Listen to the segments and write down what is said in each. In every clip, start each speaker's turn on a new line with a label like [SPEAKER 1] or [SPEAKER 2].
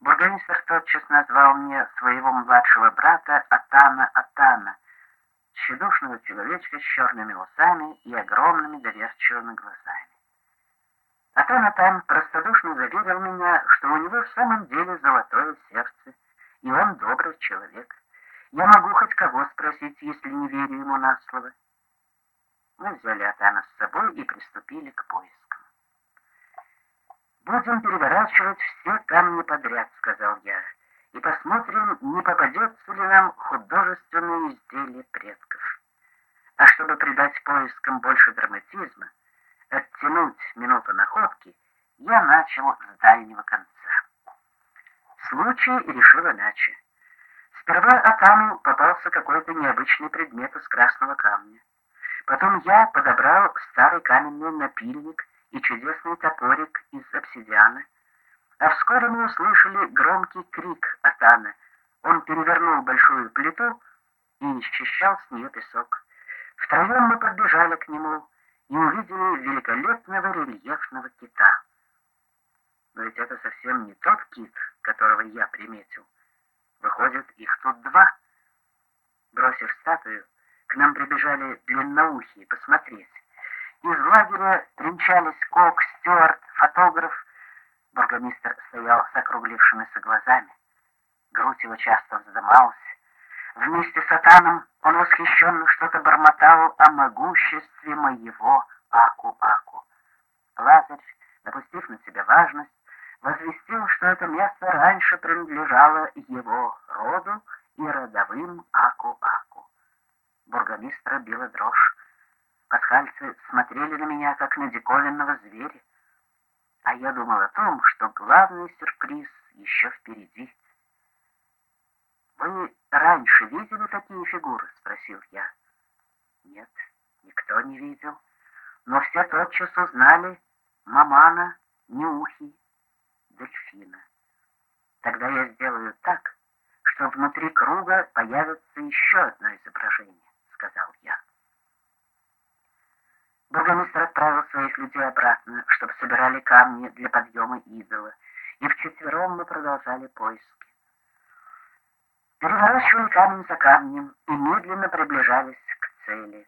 [SPEAKER 1] Бургомистр тотчас назвал мне своего младшего брата Атана Атана, тщедушного человечка с черными усами и огромными доверчивыми глазами. Атан Атан простодушно заверил меня, что у него в самом деле золотое сердце, и он добрый человек. Я могу хоть кого спросить, если не верю ему на слово. Мы взяли Атана с собой и приступили к поискам. «Будем переворачивать все камни подряд», — сказал я, «и посмотрим, не попадется ли нам художественное изделие предков. А чтобы придать поискам больше драматизма, оттянуть минуту находки, я начал с дальнего конца. Случай решил иначе. Сперва Атану попался какой-то необычный предмет из красного камня. Потом я подобрал старый каменный напильник и чудесный топорик из обсидиана. А вскоре мы услышали громкий крик Атана. Он перевернул большую плиту и счищал с нее песок. Втроем мы подбежали к нему и увидели великолепного рельефного кита. Но ведь это совсем не тот кит, которого я приметил. Выходит, их тут два. Бросив статую, к нам прибежали длинноухие посмотреть. Из лагеря примчались Кок, Стюарт, фотограф. Бургомистр стоял с округлившимися глазами. Грудь его часто вздымалась. Вместе с Атаном он восхищенно что-то бормотал о могуществе моего Аку-Аку. Лазарь, допустив на себя важность, возвестил, что это место раньше принадлежало его роду и родовым Аку-Аку. Бургомистра била дрожь. Пасхальцы смотрели на меня, как на диковинного зверя. А я думал о том, что главный сюрприз еще впереди. «Вы раньше видели такие фигуры?» — спросил я. «Нет, никто не видел. Но все тотчас узнали Мамана, Неухи, Дельфина. Тогда я сделаю так, что внутри круга появится еще одно изображение», — сказал я. Бургомистр отправил своих людей обратно, чтобы собирали камни для подъема идола, и вчетвером мы продолжали поиски. Переворачивали камень за камнем и медленно приближались к цели.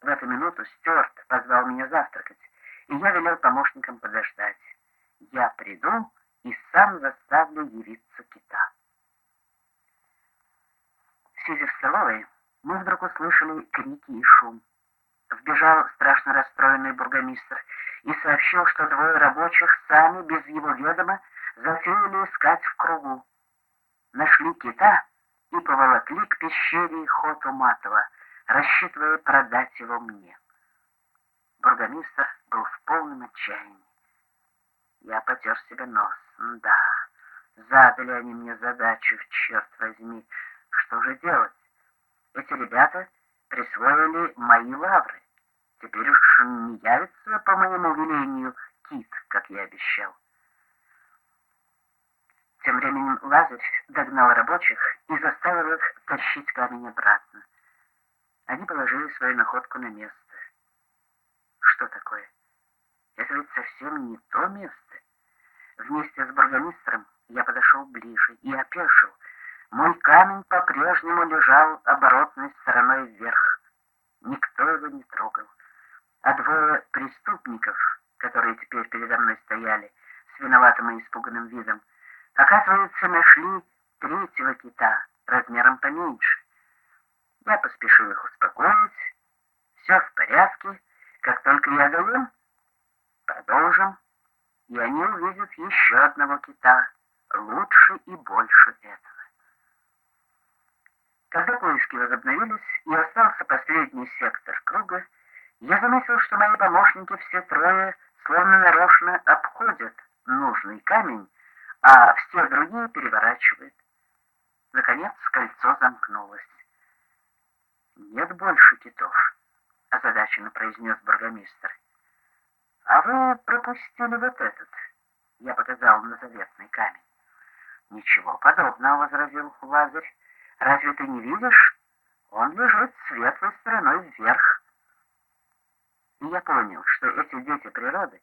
[SPEAKER 1] В эту минуту Стюарт позвал меня завтракать, и я велел помощникам подождать. Я приду и сам заставлю явиться кита. Сидя в столовой, мы вдруг услышали крики и шум. Вбежал страшно расстроенный бургомистр и сообщил, что двое рабочих сами без его ведома затеяли искать в кругу нашли кита и поволокли к пещере Хоту-Матова, рассчитывая продать его мне. Бургомистр был в полном отчаянии. Я потер себе нос. Да, задали они мне задачу, черт возьми. Что же делать? Эти ребята присвоили мои лавры. Теперь уж не явится по моему велению кит, как я обещал. Тем временем Лазарь догнал рабочих и заставил их тащить камень обратно. Они положили свою находку на место. Что такое? Это ведь совсем не то место. Вместе с бургомистром я подошел ближе и опешил. Мой камень по-прежнему лежал оборотной стороной вверх. Никто его не трогал. А двое преступников, которые теперь передо мной стояли, с виноватым и испуганным видом, Оказывается, нашли третьего кита, размером поменьше. Я поспешил их успокоить. Все в порядке. Как только я доем, продолжим. И они увидят еще одного кита, лучше и больше этого. Когда поиски возобновились и остался последний сектор круга, я заметил, что мои помощники все трое словно нарочно обходят нужный камень, а все другие переворачивает. Наконец кольцо замкнулось. «Нет больше китов», — озадаченно произнес бургомистр. «А вы пропустили вот этот», — я показал на заветный камень. «Ничего подобного», — возразил Лазарь. «Разве ты не видишь? Он лежит светлой стороной вверх». И я понял, что эти дети природы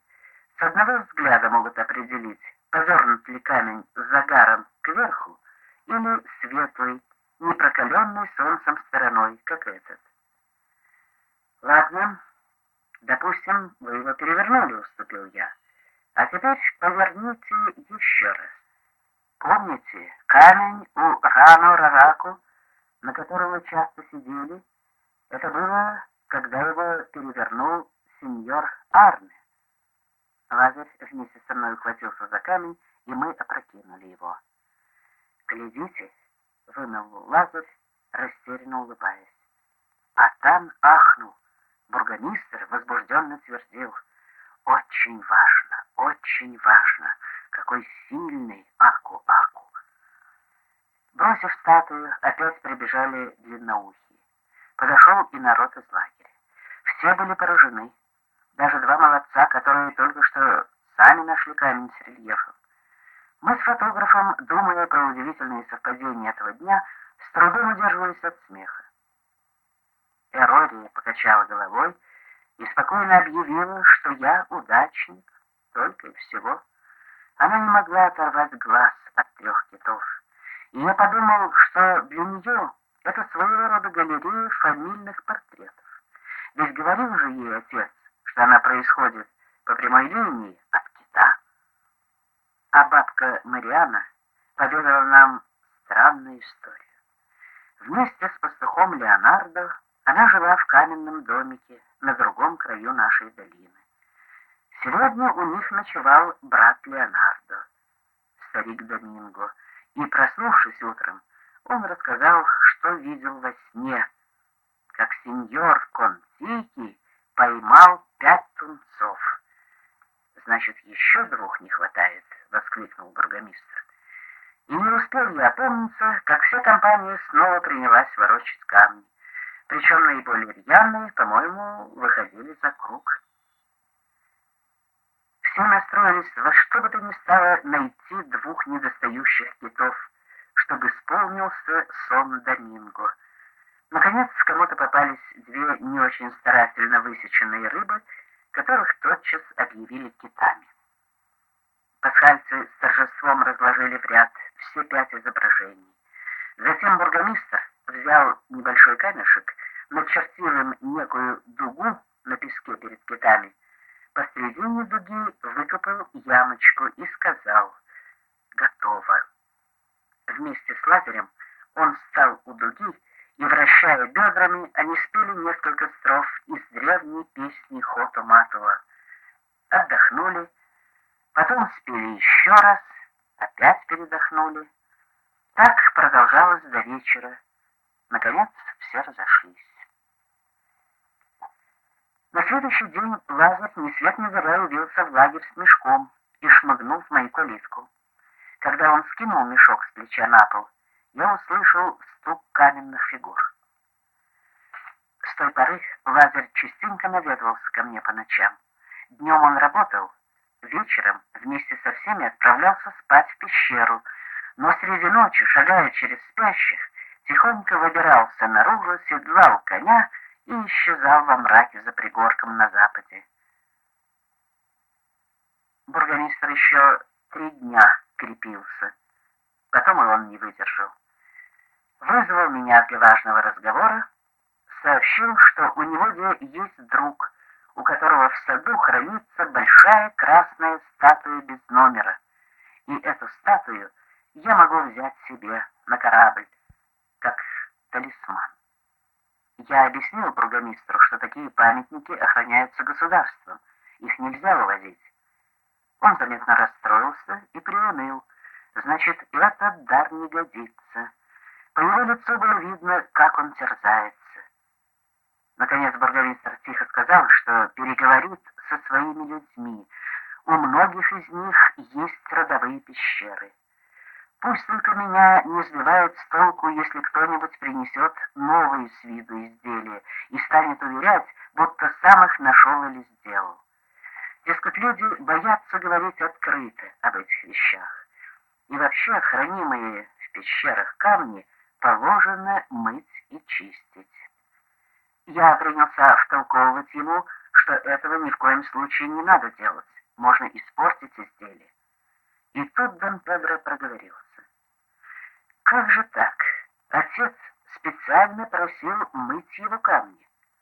[SPEAKER 1] с одного взгляда могут определить, повернут ли камень с загаром кверху или светлый, непрокаленный солнцем стороной, как этот. Ладно, допустим, вы его перевернули, уступил я. А теперь поверните еще раз. Помните, камень у Рану-Рараку, на котором вы часто сидели, это было, когда его перевернул сеньор Арне. Лазарь вместе со мной ухватился за камень, и мы опрокинули его. «Глядите!» — вымыл Лазарь, растерянно улыбаясь. А там ахнул. Бургомистр возбужденно твердил. «Очень важно, очень важно! Какой сильный Аку-Аку!» Бросив статую, опять прибежали длинноухие. Подошел и народ из лагеря. Все были поражены. Даже два молодца, которые только что сами нашли камень с рельефом. Мы с фотографом, думая про удивительные совпадения этого дня, с трудом удерживались от смеха. Эрория покачала головой и спокойно объявила, что я удачник, только и всего. Она не могла оторвать глаз от трех китов. И я подумал, что для нее это своего рода галерея фамильных портретов. Ведь говорил же ей отец, что она происходит по прямой линии от кита. А бабка Мариана поведала нам странную историю. Вместе с пастухом Леонардо она жила в каменном домике на другом краю нашей долины. Сегодня у них ночевал брат Леонардо, старик Доминго, и, проснувшись утром, он рассказал, что видел во сне, как сеньор Контики поймал пять тунцов. «Значит, еще двух не хватает», — воскликнул бургомистр. И не успел я опомниться, как вся компания снова принялась ворочать камни. Причем наиболее рьяные, по-моему, выходили за круг. Все настроились во что бы то ни стало найти двух недостающих китов, чтобы исполнился сон Доминго. Наконец, кому-то попались две не очень старательно высеченные рыбы, которых тотчас объявили китами. Пасхальцы с торжеством разложили в ряд все пять изображений. Затем бургомистр взял небольшой камешек, начертил им некую дугу на песке перед китами, посредине дуги выкопал ямочку и сказал «Готово». Вместе с лазерем он встал у дуги и, вращая бедрами, они спели несколько строф из древней песни Хото Матова. Отдохнули, потом спели еще раз, опять передохнули. Так продолжалось до вечера. Наконец все разошлись. На следующий день Лазарь ни свет ни заря явился в лагерь с мешком и шмыгнул в мою калитку. Когда он скинул мешок с плеча на пол, я услышал стук каменных фигур. С той поры Лазарь частенько наведывался ко мне по ночам. Днем он работал, вечером вместе со всеми отправлялся спать в пещеру, но среди ночи, шагая через спящих, тихонько выбирался наружу, седлал коня и исчезал во мраке за пригорком на западе. Бургомистр еще три дня крепился. Потом и он не выдержал. Вызвал меня для важного разговора, сообщил, что у него есть друг, у которого в саду хранится большая красная статуя без номера, и эту статую я могу взять себе на корабль, как талисман. Я объяснил бургомистру, что такие памятники охраняются государством, их нельзя вывозить. Он заметно расстроился и приуныл. Значит, этот дар не годится. По его лицу было видно, как он терзается. Наконец бургомистр тихо сказал, что переговорит со своими людьми. У многих из них есть родовые пещеры. Пусть только меня не сбивает с толку, если кто-нибудь принесет новые с виду изделия и станет уверять, будто сам их нашел или сделал. Дескать, люди боятся говорить открыто об этих вещах. И вообще хранимые в пещерах камни положено мыть и чистить. Я принялся втолковывать ему, что этого ни в коем случае не надо делать, можно испортить изделие. И тут Дон Педро проговорился. «Как же так? Отец специально просил мыть его камни.